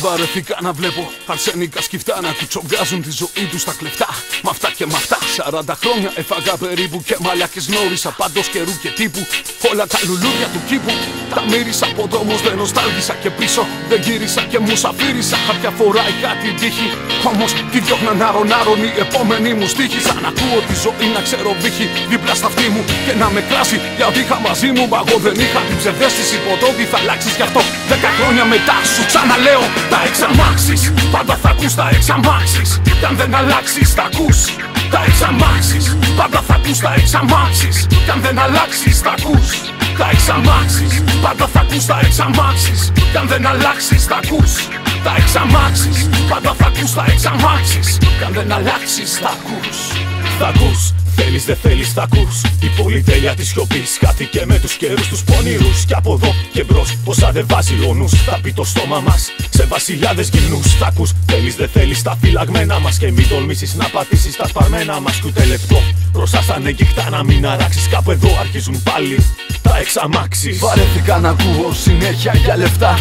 Βαρεθήκα να βλέπω αρσενικά σκυφτά να κουτσοβγάζουν τη ζωή τους στα κλεφτά. Μ' αυτά και μ' αυτά. 40 χρόνια έφαγα περίπου και μαλακές γνώρισα πάντως καιρού και τύπου. Όλα τα λουλούδια του κήπου τα μύρισα από όμω δεν νοστάλγησα και πίσω. Δεν γύρισα και μου σαφύρισα. Κάποια φορά είχα την τύχη. Όμως τη διώχνα να ρονάρων η επόμενη μου στίχη. Σαν ακούω τη ζωή να ξέρω βύχη δίπλα στα αυτή μου και να με κράσει. Γιατί είχα μαζί μου, μα εγώ δεν είχα την ψευδέστηση. Ποτέ ότι θα αλλάξεις γι' αυτό. Δέκα χρόνια μετά σου ξαναλέω τα εξαμάξεις. Πάντα θα ακούς τα εξαμάξεις. Κι αν δεν αλλάξεις, τα ακούς. Τα εξαμάξεις. Πάντα θα ακούς τα εξαμάξεις. Κι αν δεν αλλάξεις, τα ακούς. Τα εξαμάξεις. Πάντα θα ακούς τα εξαμάξεις. Κι αν δεν αλλάξεις, τα ακούς. Τα εξαμάξεις. Πάντα θα ακούς τα εξαμάξεις. Κι αν δεν αλλάξεις, τα ακούς. Θα ακούς Θέλεις, δεν θέλεις, θα ακούς. Η πολυτέλεια της σιωπής χάθηκε με τους καιρούς τους πονηρούς. Και από εδώ και μπρο, όσα δεν βάζει ο νους, θα πει το στόμα μας σε βασιλιάδες γυμνούς. Θα ακούς, θέλεις, δεν θέλεις, τα φυλαγμένα μας. Και μην τολμήσεις να πατήσεις τα σπαρμένα μας. Κι ούτε λεπτό μπροστά στα νεκιχτά να μην αράξεις. Κάπου εδώ αρχίζουν πάλι τα εξ αμάξης. Βαρέθηκα να ακούω συνέχεια για λεφτά.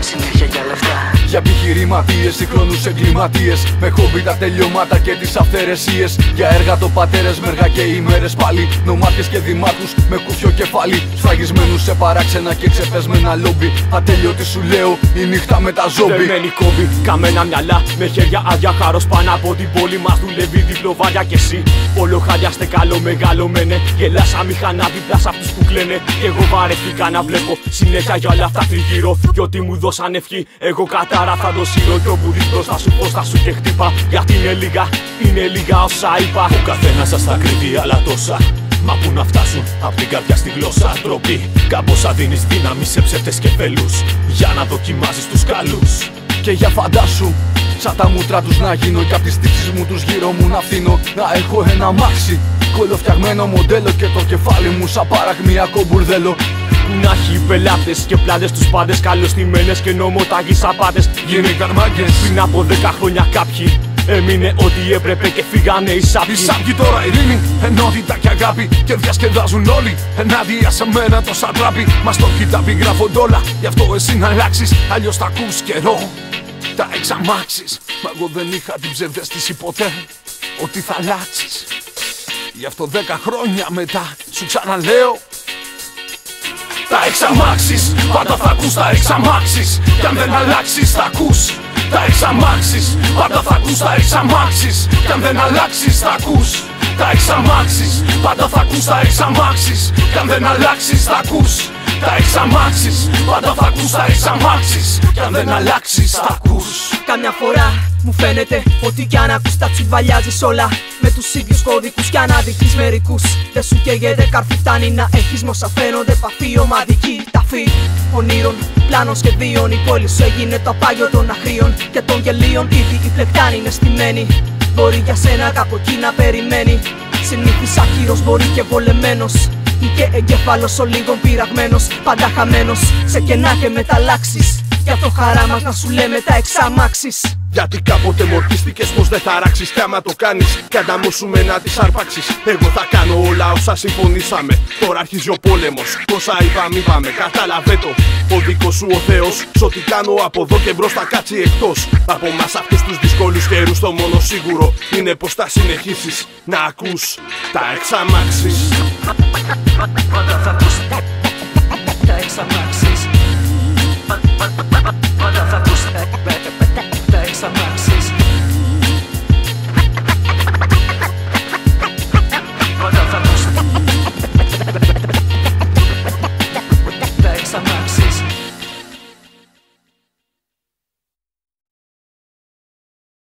Συνέχεια για λεφτά για επιχειρηματίες, σύγχρονους εγκληματίες. Με χόμπι τα τελειώματα και τις αυθαιρεσίες. Για εργατοπατέρες, με έργα και ημέρες πάλι. Νομάρχες και δημάρχους με κουφιό κεφάλι. Σφραγισμένους σε παράξενα και ξεπεσμένα λόμπι. Ατέλειωτη σου λέω η νύχτα με τα ζόμπι. Δεμένη κόμποι, καμένα μυαλά με χέρια άδεια. Χάρος πάνω από την πόλη μας δουλεύει διπλοβάρδια κι εσύ. Όλο χαλιάστε καλό μεγάλο μένε. Γελάσα μηχανά δίπλα σε αυτού που κλαίνε. Και εγώ βαρεθήκα να βλέπω συνέχεια για όλα αυτά τριγύρω. Κι ό,τι μου δώσαν ευχή, εγώ κατά Άρα θα το σύρω κι όπου δεις θα σου πω θα σου και χτύπα. Γιατί είναι λίγα, είναι λίγα όσα είπα. Ο καθένας σας θα κρύβει άλλα τόσα. Μα που να φτάσουν απ' την καρδιά στη γλώσσα. Τροπή Κάπως αδίνεις δύναμη σε ψεύτες και φελούς Για να δοκιμάζεις τους καλούς. Και για φαντάσου Σαν τα μούτρα τους να γίνω. Κι απ' τις στήξεις μου τους γύρω μου να φτύνω Να έχω ένα μάξι Κολοφτιαγμένο μοντέλο και το κεφάλι μου σαν παρακμιακό μπουρδέλο να έχει πελάτες και πλάτες τους πάντες. Καλωστημένες και νομοτάγει απάτε. Γίνηκαν μάγκε πριν από δέκα χρόνια κάποιοι. Έμεινε ό,τι έπρεπε και φύγανε οι σάπιοι Οι σάπιοι τώρα ειρήνη, ενότητα και αγάπη Και διασκεδάζουν όλοι ενάντια σε μένα το σατράπι Μας το κοιτάπι γράφονται όλα Γι' αυτό εσύ να αλλάξεις Αλλιώς θα ακούς καιρό Τα εξαμάξεις Μα εγώ δεν είχα την ψευδέστηση ποτέ Ότι θα αλλάξεις Γι' αυτό δέκα χρόνια μετά Σου ξαναλέω τα εξαμάξεις Πάντα θα ακούς τα εξαμάξεις. Κι αν δεν αλλάξεις θα ακούς. Τα εξαμάξεις Πάντα θα ακούς τα εξαμάξεις. Κι αν δεν αλλάξεις θα ακούς. Τα εξαμάξεις Πάντα θα ακούς τα εξαμάξεις. Κι αν δεν αλλάξεις θα ακούς τα εξαμάξεις Πάντα θα ακούς τα εξαμάξεις. Κι αν δεν αλλάξεις θα ακούς. Καμιά φορά μου φαίνεται ότι κι αν ακούς τα τσιβαλιάζεις όλα. Με τους ίδιους κώδικους κι αν αδικείς μερικούς. Δεν σου καίγεται καρφί φτάνει να έχεις μόσα φαίνονται παθή ομαδική ταφή Ονείρων, πλάνων σχεδίων. Η πόλη σου έγινε το απάγιο των αχρίων Και των γελίων ήδη η πλεκτάνη είναι στημένη. Μπορεί για σένα κάπου εκεί να περιμένει. Συνήθις άχυρος μπορεί και βολεμένος ή και εγκεφάλος ο λίγο πειραγμένος. Πάντα χαμένος σε κενά και μεταλλάξεις. Για το χαρά μα να σου λέμε τα εξαμάξεις. Γιατί κάποτε μορφίστηκες πως δεν θα ράξεις Κι άμα το κάνεις με να τις αρπάξεις Εγώ θα κάνω όλα όσα συμφωνήσαμε Τώρα αρχίζει ο πόλεμος Τόσα είπαμε είπαμε Κατάλαβε το Ο δικός σου ο Θεός Σ' ό,τι κάνω από εδώ και μπρος θα κάτσει εκτός Από μας αυτούς τους δύσκολους καιρούς Το μόνο σίγουρο είναι πως θα συνεχίσεις Να ακούς τα εξαμάξεις Brothers are two step Take some axes